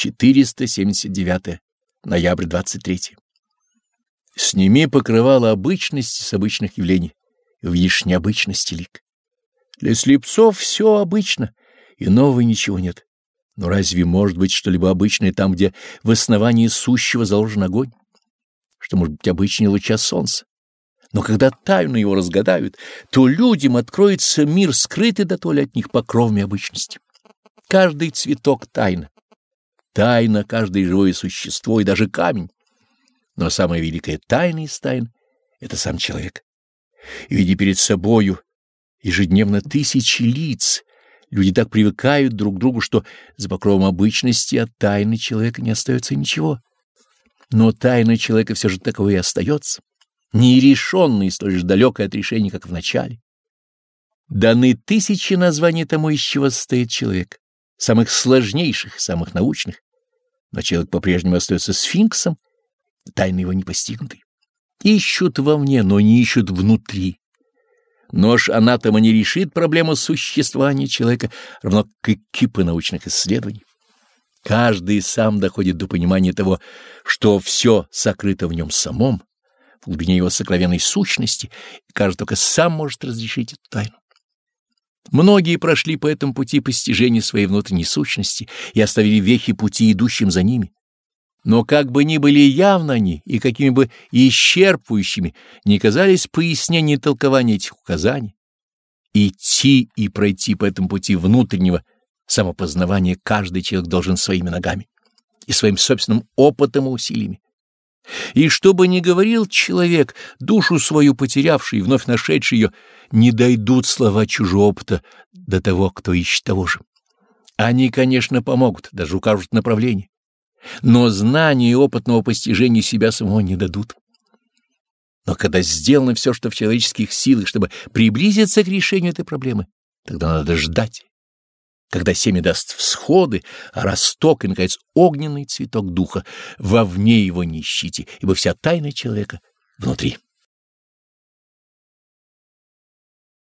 479. Ноябрь 23. Сними покрывало обычности с обычных явлений, и увидишь необычности лик. Для слепцов все обычно, и нового ничего нет. Но разве может быть что-либо обычное там, где в основании сущего заложен огонь? Что может быть обычнее луча солнца? Но когда тайну его разгадают, то людям откроется мир, скрытый до толи от них покровами обычности. Каждый цветок — тайна. Тайна — каждое живое существо и даже камень. Но самая великая тайна из тайн — это сам человек. И видя перед собою ежедневно тысячи лиц, люди так привыкают друг к другу, что за покровом обычности от тайны человека не остается ничего. Но тайна человека все же таковой и остается нерешенный и столь же далекое от решения, как в начале. Даны тысячи названий тому, из чего состоит человек, самых сложнейших, самых научных, но человек по-прежнему остается сфинксом, тайны его не постигнуты. Ищут вовне, но не ищут внутри. Нож анатома не решит проблему существования человека, равно как и кипы научных исследований. Каждый сам доходит до понимания того, что все сокрыто в нем самом, в глубине его сокровенной сущности, и каждый только сам может разрешить эту тайну. Многие прошли по этому пути постижения своей внутренней сущности и оставили вехи пути, идущим за ними. Но как бы ни были явно они и какими бы исчерпывающими не казались пояснения и толкования этих указаний, идти и пройти по этому пути внутреннего самопознавания каждый человек должен своими ногами и своим собственным опытом и усилиями. И что бы ни говорил человек, душу свою потерявший и вновь нашедший ее, не дойдут слова чужого опыта до того, кто ищет того же. Они, конечно, помогут, даже укажут направление, но знания и опытного постижения себя самого не дадут. Но когда сделано все, что в человеческих силах, чтобы приблизиться к решению этой проблемы, тогда надо ждать когда семя даст всходы, а росток и, наконец, огненный цветок духа, вовне его не ищите, ибо вся тайна человека внутри.